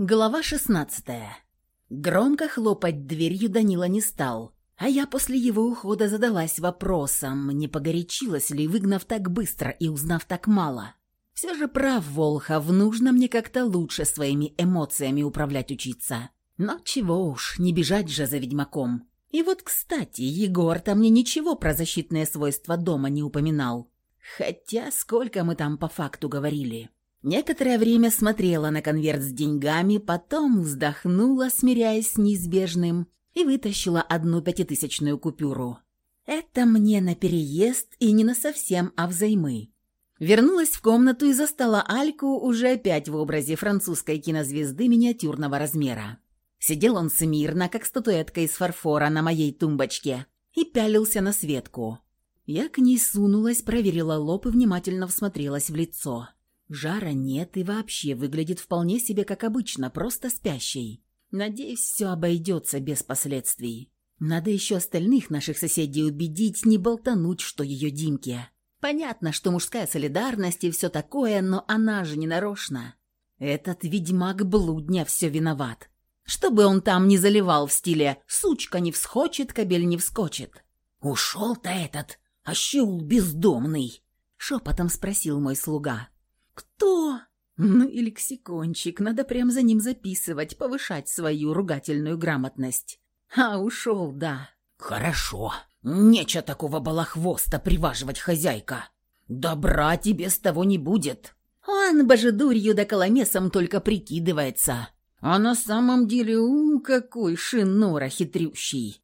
Глава 16 Громко хлопать дверью Данила не стал, а я после его ухода задалась вопросом, не погорячилась ли, выгнав так быстро и узнав так мало. Все же прав Волхов, нужно мне как-то лучше своими эмоциями управлять учиться. Но чего уж, не бежать же за ведьмаком. И вот, кстати, Егор-то мне ничего про защитные свойства дома не упоминал. Хотя сколько мы там по факту говорили. Некоторое время смотрела на конверт с деньгами, потом вздохнула, смиряясь с неизбежным, и вытащила одну пятитысячную купюру. Это мне на переезд и не на совсем, а взаймы. Вернулась в комнату и застала Альку уже опять в образе французской кинозвезды миниатюрного размера. Сидел он смирно, как статуэтка из фарфора на моей тумбочке, и пялился на Светку. Я к ней сунулась, проверила лоб и внимательно всмотрелась в лицо. Жара нет и вообще выглядит вполне себе как обычно, просто спящей. Надеюсь, все обойдется без последствий. Надо еще остальных наших соседей убедить, не болтануть, что ее Димке. Понятно, что мужская солидарность и все такое, но она же не нарочно. Этот ведьмак блудня все виноват. Чтобы он там не заливал в стиле «сучка не всхочет, кобель не вскочит». «Ушел-то этот, ощул бездомный?» — шепотом спросил мой слуга. «Кто?» Ну и лексикончик, надо прям за ним записывать, повышать свою ругательную грамотность. А ушел, да. «Хорошо. Нечего такого балахвоста приваживать, хозяйка. Добра тебе с того не будет». Он божедурью да коломесом только прикидывается. А на самом деле, у, какой шинора хитрющий.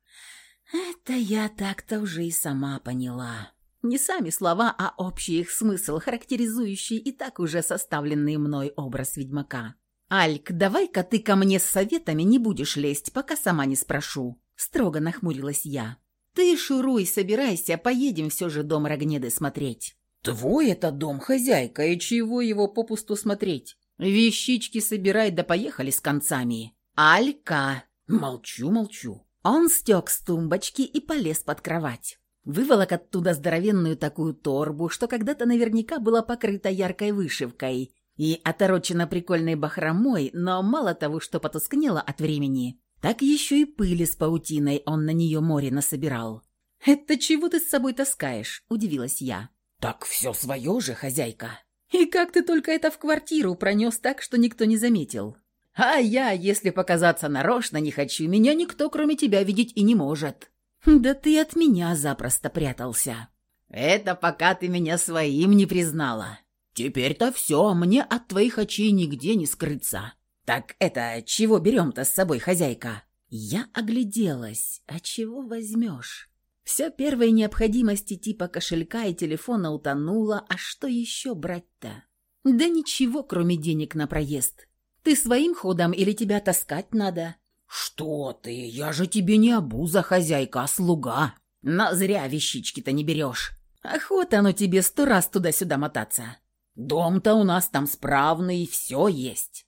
Это я так-то уже и сама поняла. Не сами слова, а общий их смысл, характеризующий и так уже составленный мной образ ведьмака. «Альк, давай-ка ты ко мне с советами не будешь лезть, пока сама не спрошу», — строго нахмурилась я. «Ты шуруй, собирайся, поедем все же дом Рогнеды смотреть». «Твой это дом, хозяйка, и чего его попусту смотреть? Вещички собирай, да поехали с концами». «Алька!» «Молчу, молчу». Он стек с тумбочки и полез под кровать. Выволок оттуда здоровенную такую торбу, что когда-то наверняка была покрыта яркой вышивкой и оторочена прикольной бахромой, но мало того, что потускнело от времени, так еще и пыли с паутиной он на нее море насобирал. «Это чего ты с собой таскаешь?» – удивилась я. «Так все свое же, хозяйка». «И как ты только это в квартиру пронес так, что никто не заметил?» «А я, если показаться нарочно не хочу, меня никто, кроме тебя, видеть и не может». «Да ты от меня запросто прятался». «Это пока ты меня своим не признала. Теперь-то все, мне от твоих очей нигде не скрыться. Так это, чего берем-то с собой, хозяйка?» Я огляделась. «А чего возьмешь?» Все первой необходимости типа кошелька и телефона утонуло, а что еще брать-то? Да ничего, кроме денег на проезд. Ты своим ходом или тебя таскать надо? «Что ты? Я же тебе не обуза, хозяйка, а слуга. Но зря вещички-то не берешь. Охота оно тебе сто раз туда-сюда мотаться. Дом-то у нас там справный, все есть».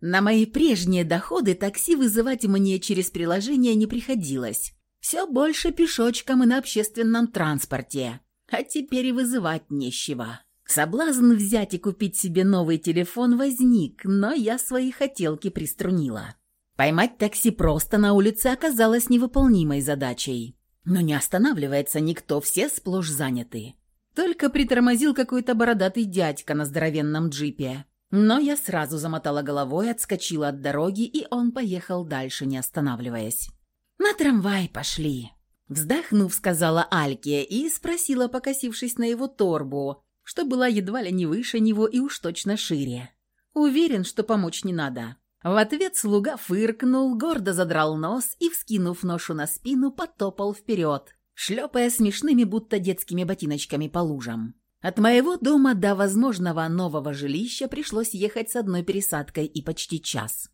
На мои прежние доходы такси вызывать мне через приложение не приходилось. Все больше пешочком и на общественном транспорте. А теперь и вызывать нечего. Соблазн взять и купить себе новый телефон возник, но я свои хотелки приструнила. Поймать такси просто на улице оказалось невыполнимой задачей. Но не останавливается никто, все сплошь заняты. Только притормозил какой-то бородатый дядька на здоровенном джипе. Но я сразу замотала головой, отскочила от дороги, и он поехал дальше, не останавливаясь. «На трамвай пошли!» Вздохнув, сказала Альке и спросила, покосившись на его торбу, что была едва ли не выше него и уж точно шире. «Уверен, что помочь не надо». В ответ слуга фыркнул, гордо задрал нос и, вскинув ношу на спину, потопал вперед, шлепая смешными, будто детскими ботиночками по лужам. От моего дома до возможного нового жилища пришлось ехать с одной пересадкой и почти час.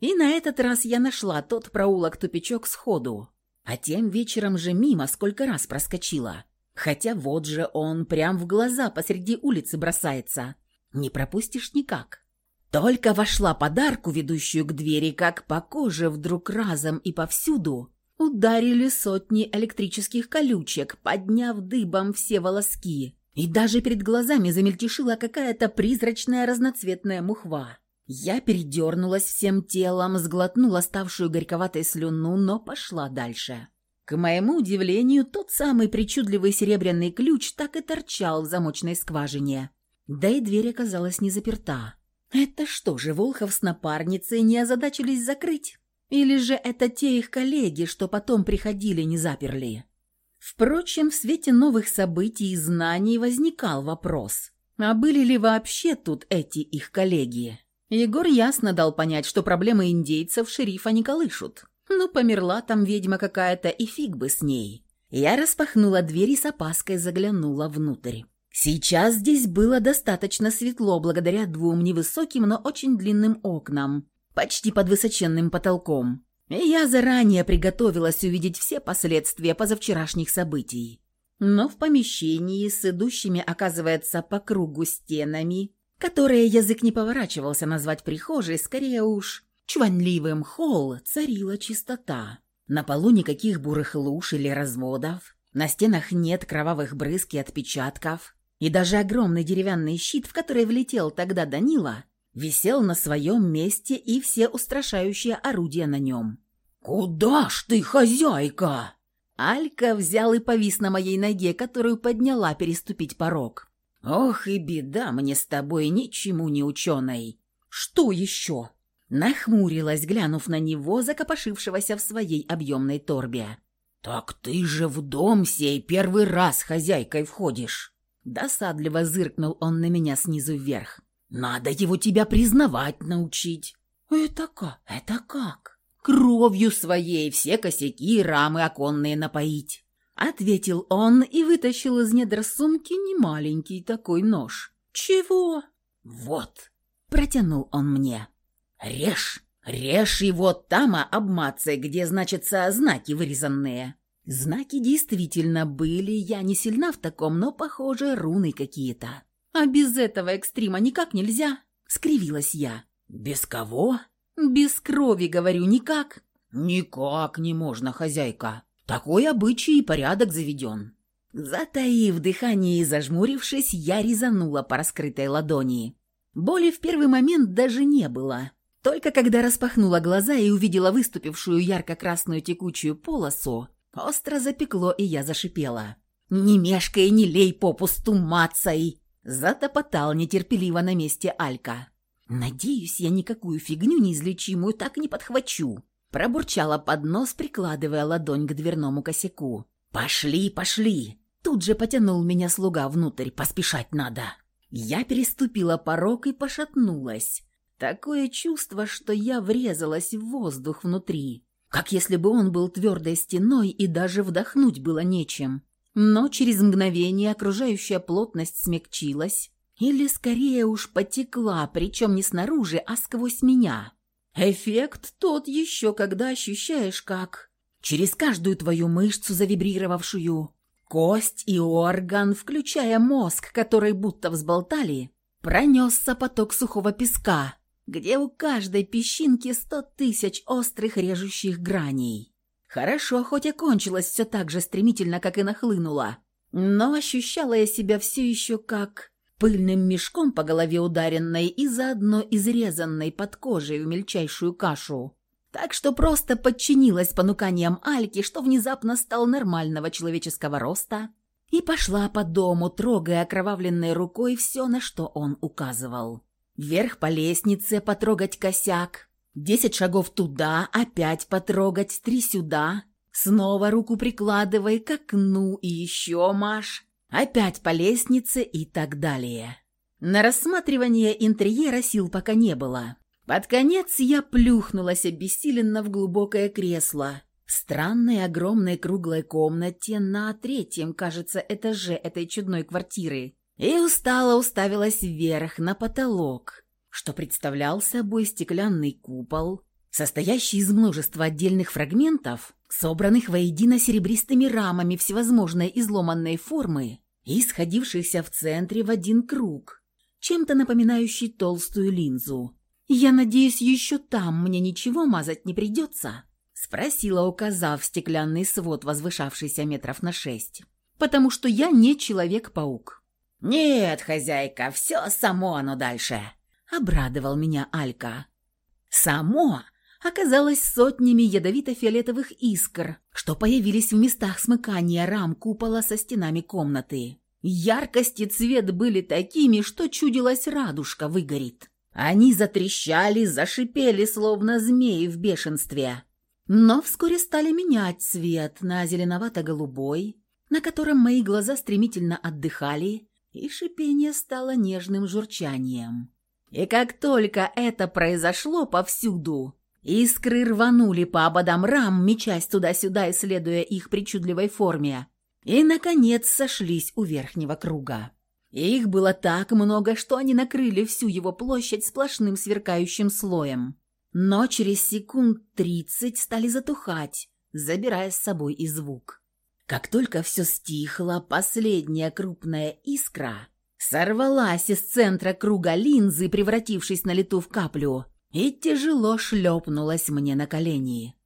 И на этот раз я нашла тот проулок-тупичок сходу, а тем вечером же мимо сколько раз проскочила. Хотя вот же он прям в глаза посреди улицы бросается. Не пропустишь никак. Только вошла подарку, ведущую к двери, как по коже вдруг разом и повсюду ударили сотни электрических колючек, подняв дыбом все волоски. И даже перед глазами замельтешила какая-то призрачная разноцветная мухва. Я передернулась всем телом, сглотнула ставшую горьковатой слюну, но пошла дальше. К моему удивлению, тот самый причудливый серебряный ключ так и торчал в замочной скважине. Да и дверь оказалась не заперта. Это что же, Волхов с напарницей не озадачились закрыть? Или же это те их коллеги, что потом приходили, не заперли? Впрочем, в свете новых событий и знаний возникал вопрос, а были ли вообще тут эти их коллеги? Егор ясно дал понять, что проблемы индейцев шерифа не колышут. Ну, померла там ведьма какая-то, и фиг бы с ней. Я распахнула дверь и с опаской заглянула внутрь. Сейчас здесь было достаточно светло благодаря двум невысоким, но очень длинным окнам, почти под высоченным потолком. И я заранее приготовилась увидеть все последствия позавчерашних событий. Но в помещении с идущими, оказывается, по кругу стенами, которые язык не поворачивался назвать прихожей, скорее уж чванливым холл, царила чистота. На полу никаких бурых луж или разводов, на стенах нет кровавых брызг и отпечатков, и даже огромный деревянный щит, в который влетел тогда Данила, висел на своем месте и все устрашающие орудия на нем. «Куда ж ты, хозяйка?» Алька взял и повис на моей ноге, которую подняла переступить порог. «Ох и беда мне с тобой, ничему не ученой!» «Что еще?» Нахмурилась, глянув на него, закопошившегося в своей объемной торбе. «Так ты же в дом сей первый раз хозяйкой входишь!» Досадливо зыркнул он на меня снизу вверх. «Надо его тебя признавать научить». «Это как? Это как?» «Кровью своей все косяки и рамы оконные напоить», — ответил он и вытащил из недр сумки немаленький такой нож. «Чего?» «Вот», — протянул он мне. «Режь, режь его там, а обмацай, где, значится, знаки вырезанные». Знаки действительно были, я не сильна в таком, но, похоже, руны какие-то. «А без этого экстрима никак нельзя?» — скривилась я. «Без кого?» «Без крови, говорю, никак». «Никак не можно, хозяйка. Такой обычай и порядок заведен». Затаив дыхание и зажмурившись, я резанула по раскрытой ладони. Боли в первый момент даже не было. Только когда распахнула глаза и увидела выступившую ярко-красную текучую полосу, остро запекло, и я зашипела. «Не мешкай, не лей попусту, мацай!» Затопотал нетерпеливо на месте Алька. «Надеюсь, я никакую фигню неизлечимую так не подхвачу», пробурчала под нос, прикладывая ладонь к дверному косяку. «Пошли, пошли!» Тут же потянул меня слуга внутрь, поспешать надо. Я переступила порог и пошатнулась. Такое чувство, что я врезалась в воздух внутри, как если бы он был твердой стеной и даже вдохнуть было нечем. Но через мгновение окружающая плотность смягчилась, или скорее уж потекла, причем не снаружи, а сквозь меня. Эффект тот еще, когда ощущаешь, как через каждую твою мышцу завибрировавшую, кость и орган, включая мозг, который будто взболтали, пронесся поток сухого песка, где у каждой песчинки сто тысяч острых режущих граней. Хорошо, хоть и все так же стремительно, как и нахлынуло, но ощущала я себя все еще как пыльным мешком по голове ударенной и заодно изрезанной под кожей в мельчайшую кашу. Так что просто подчинилась понуканиям Альки, что внезапно стал нормального человеческого роста, и пошла по дому, трогая окровавленной рукой все, на что он указывал. Вверх по лестнице потрогать косяк, десять шагов туда, опять потрогать, три сюда, снова руку прикладывай к окну и еще маш, опять по лестнице и так далее. На рассматривание интерьера сил пока не было. Под конец я плюхнулась обессиленно в глубокое кресло. В странной огромной круглой комнате на третьем, кажется, этаже этой чудной квартиры и устало уставилась вверх на потолок, что представлял собой стеклянный купол, состоящий из множества отдельных фрагментов, собранных воедино серебристыми рамами всевозможной изломанной формы и сходившихся в центре в один круг, чем-то напоминающий толстую линзу. «Я надеюсь, еще там мне ничего мазать не придется?» — спросила, указав стеклянный свод, возвышавшийся метров на шесть. «Потому что я не Человек-паук». «Нет, хозяйка, все само оно дальше», — обрадовал меня Алька. «Само оказалось сотнями ядовито-фиолетовых искр, что появились в местах смыкания рам купола со стенами комнаты. Яркость и цвет были такими, что чудилась радужка выгорит. Они затрещали, зашипели, словно змеи в бешенстве. Но вскоре стали менять цвет на зеленовато-голубой, на котором мои глаза стремительно отдыхали, и шипение стало нежным журчанием. И как только это произошло повсюду, искры рванули по ободам рам, мечась туда-сюда, исследуя их причудливой форме, и, наконец, сошлись у верхнего круга. их было так много, что они накрыли всю его площадь сплошным сверкающим слоем но через секунд тридцать стали затухать, забирая с собой и звук. Как только все стихло, последняя крупная искра сорвалась из центра круга линзы, превратившись на лету в каплю, и тяжело шлепнулась мне на колени.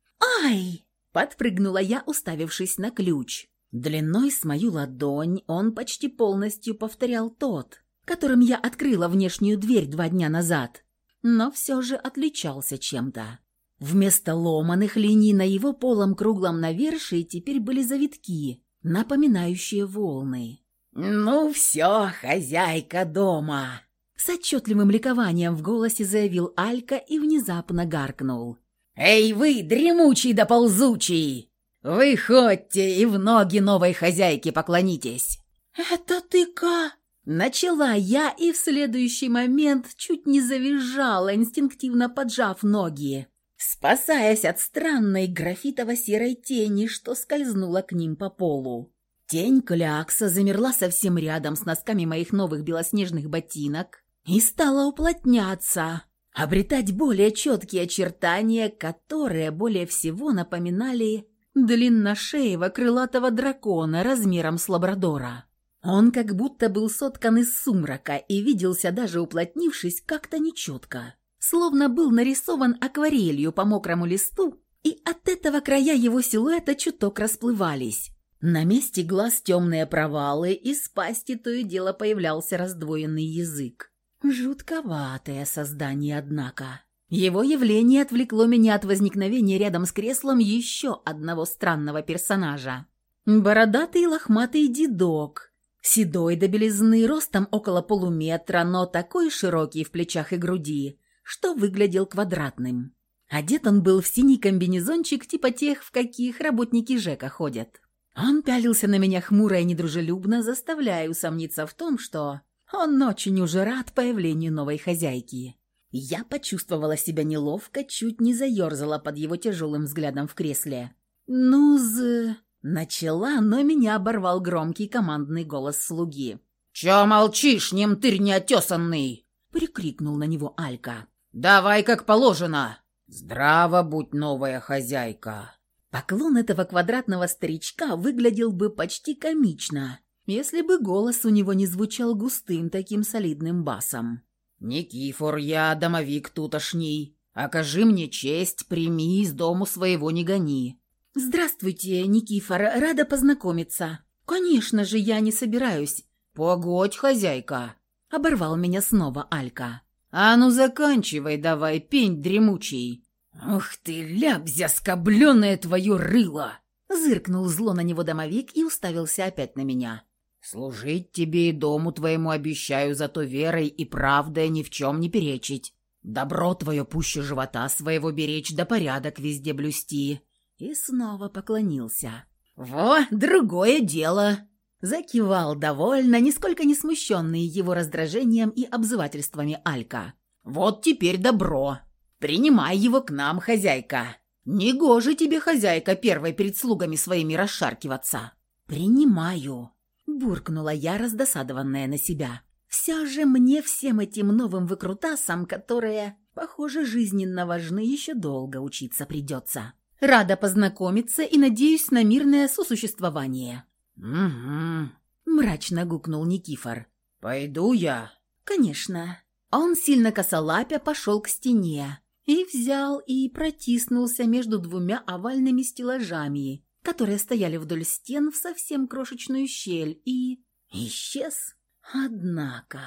«Ай!» — подпрыгнула я, уставившись на ключ. Длиной с мою ладонь он почти полностью повторял тот, которым я открыла внешнюю дверь два дня назад но все же отличался чем-то. Вместо ломаных линий на его полом круглом навершии теперь были завитки, напоминающие волны. «Ну все, хозяйка дома!» С отчетливым ликованием в голосе заявил Алька и внезапно гаркнул. «Эй вы, дремучий да ползучий! Выходьте и в ноги новой хозяйки поклонитесь!» «Это ты-ка?» Начала я и в следующий момент чуть не завизжала, инстинктивно поджав ноги, спасаясь от странной графитово-серой тени, что скользнула к ним по полу. Тень клякса замерла совсем рядом с носками моих новых белоснежных ботинок и стала уплотняться, обретать более четкие очертания, которые более всего напоминали длинношеего крылатого дракона размером с лабрадора. Он как будто был соткан из сумрака и виделся даже уплотнившись как-то нечетко, словно был нарисован акварелью по мокрому листу, и от этого края его силуэта чуток расплывались. На месте глаз темные провалы, из пасти то и дело появлялся раздвоенный язык. Жутковатое создание, однако. Его явление отвлекло меня от возникновения рядом с креслом еще одного странного персонажа. Бородатый лохматый дедок – Седой до белизны, ростом около полуметра, но такой широкий в плечах и груди, что выглядел квадратным. Одет он был в синий комбинезончик типа тех, в каких работники ЖЭКа ходят. Он пялился на меня хмуро и недружелюбно, заставляя усомниться в том, что он очень уже рад появлению новой хозяйки. Я почувствовала себя неловко, чуть не заерзала под его тяжелым взглядом в кресле. «Ну, з...» Начала, но меня оборвал громкий командный голос слуги. «Чё молчишь, немтырь неотесанный?» — прикрикнул на него Алька. «Давай как положено. Здраво будь, новая хозяйка». Поклон этого квадратного старичка выглядел бы почти комично, если бы голос у него не звучал густым таким солидным басом. «Никифор, я домовик тутошний. Окажи мне честь, прими из дому своего не гони. «Здравствуйте, Никифор, рада познакомиться. Конечно же, я не собираюсь». «Погодь, хозяйка!» — оборвал меня снова Алька. «А ну заканчивай давай, пень дремучий!» «Ух ты, лябзя скобленное твое рыло!» Зыркнул зло на него домовик и уставился опять на меня. «Служить тебе и дому твоему обещаю, зато верой и правдой ни в чем не перечить. Добро твое пуще живота своего беречь, да порядок везде блюсти и снова поклонился. «Во, другое дело!» Закивал довольно, нисколько не смущенный его раздражением и обзывательствами Алька. «Вот теперь добро. Принимай его к нам, хозяйка. Негоже тебе, хозяйка, первой перед слугами своими расшаркиваться». «Принимаю», — буркнула я, раздосадованная на себя. «Все же мне всем этим новым выкрутасам, которые, похоже, жизненно важны, еще долго учиться придется». Рада познакомиться и надеюсь на мирное сосуществование». «Угу», — мрачно гукнул Никифор. «Пойду я». «Конечно». Он сильно косолапя пошел к стене и взял и протиснулся между двумя овальными стеллажами, которые стояли вдоль стен в совсем крошечную щель, и исчез. Однако...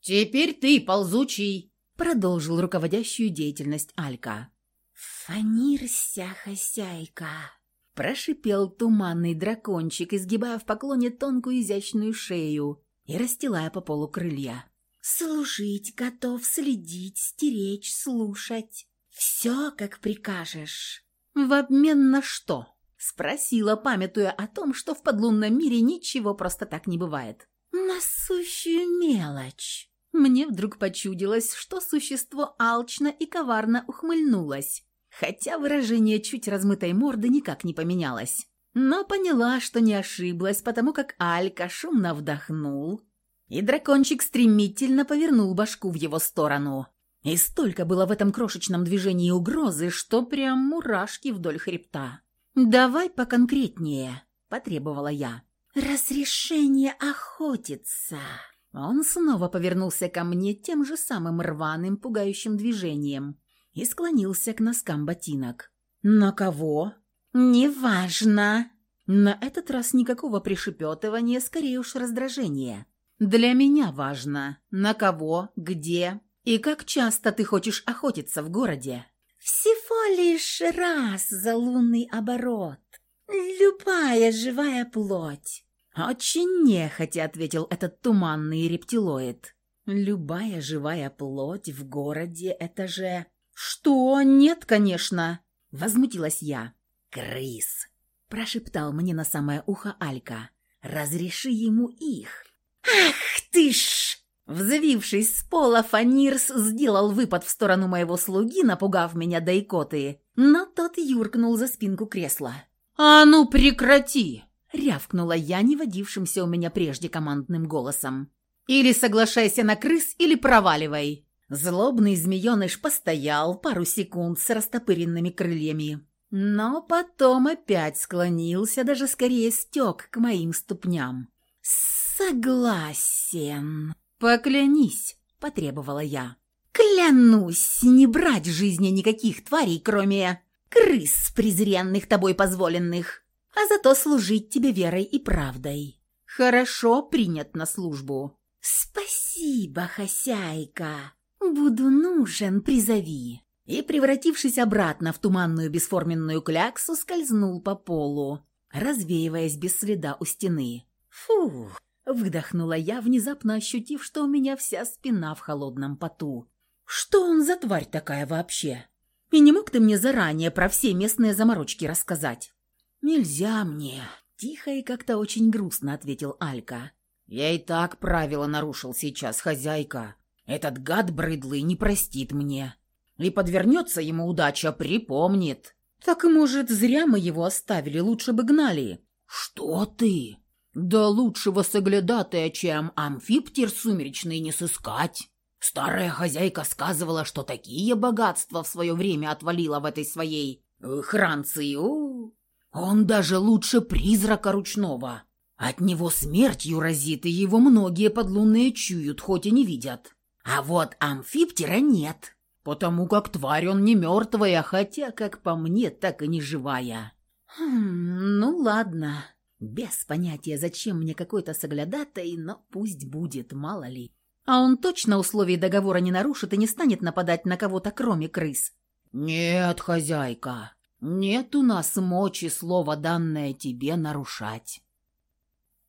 «Теперь ты, ползучий!» продолжил руководящую деятельность Алька. «Фанирся, хозяйка!» Прошипел туманный дракончик, изгибая в поклоне тонкую изящную шею и расстилая по полу крылья. «Служить готов, следить, стеречь, слушать. Все, как прикажешь». «В обмен на что?» — спросила, памятуя о том, что в подлунном мире ничего просто так не бывает. «На сущую мелочь». Мне вдруг почудилось, что существо алчно и коварно ухмыльнулось, хотя выражение чуть размытой морды никак не поменялось. Но поняла, что не ошиблась, потому как Алька шумно вдохнул, и дракончик стремительно повернул башку в его сторону. И столько было в этом крошечном движении угрозы, что прям мурашки вдоль хребта. «Давай поконкретнее», — потребовала я. «Разрешение охотиться». Он снова повернулся ко мне тем же самым рваным, пугающим движением и склонился к носкам ботинок. «На кого?» «Неважно». На этот раз никакого пришепетывания, скорее уж раздражения. «Для меня важно, на кого, где и как часто ты хочешь охотиться в городе?» «Всего лишь раз за лунный оборот. Любая живая плоть. «Очень нехотя», — ответил этот туманный рептилоид. «Любая живая плоть в городе — это же...» «Что? Нет, конечно!» — возмутилась я. «Крыс!» — прошептал мне на самое ухо Алька. «Разреши ему их!» «Ах ты ж!» Взвившись с пола, Фанирс сделал выпад в сторону моего слуги, напугав меня до икоты, но тот юркнул за спинку кресла. «А ну прекрати!» — рявкнула я, не водившимся у меня прежде командным голосом. «Или соглашайся на крыс, или проваливай!» Злобный змееныш постоял пару секунд с растопыренными крыльями, но потом опять склонился, даже скорее стек к моим ступням. «Согласен!» «Поклянись!» — потребовала я. «Клянусь не брать в жизни никаких тварей, кроме крыс, презренных тобой позволенных!» а зато служить тебе верой и правдой. Хорошо принят на службу. Спасибо, хозяйка. Буду нужен, призови. И, превратившись обратно в туманную бесформенную кляксу, скользнул по полу, развеиваясь без следа у стены. Фух, выдохнула я, внезапно ощутив, что у меня вся спина в холодном поту. Что он за тварь такая вообще? И не мог ты мне заранее про все местные заморочки рассказать? «Нельзя мне», — тихо и как-то очень грустно ответил Алька. «Я и так правила нарушил сейчас, хозяйка. Этот гад брыдлый не простит мне. И подвернется ему удача, припомнит». «Так, может, зря мы его оставили, лучше бы гнали». «Что ты? Да лучшего соглядатая, чем амфиптер сумеречный, не сыскать». Старая хозяйка сказывала, что такие богатства в свое время отвалила в этой своей э, он даже лучше призрака ручного. От него смертью разит, и его многие подлунные чуют, хоть и не видят. А вот амфиптера нет, потому как тварь он не мертвая, хотя, как по мне, так и не живая. Хм, ну ладно. Без понятия, зачем мне какой-то соглядатай, но пусть будет, мало ли. А он точно условий договора не нарушит и не станет нападать на кого-то, кроме крыс? «Нет, хозяйка», нет у нас мочи слово данное тебе нарушать.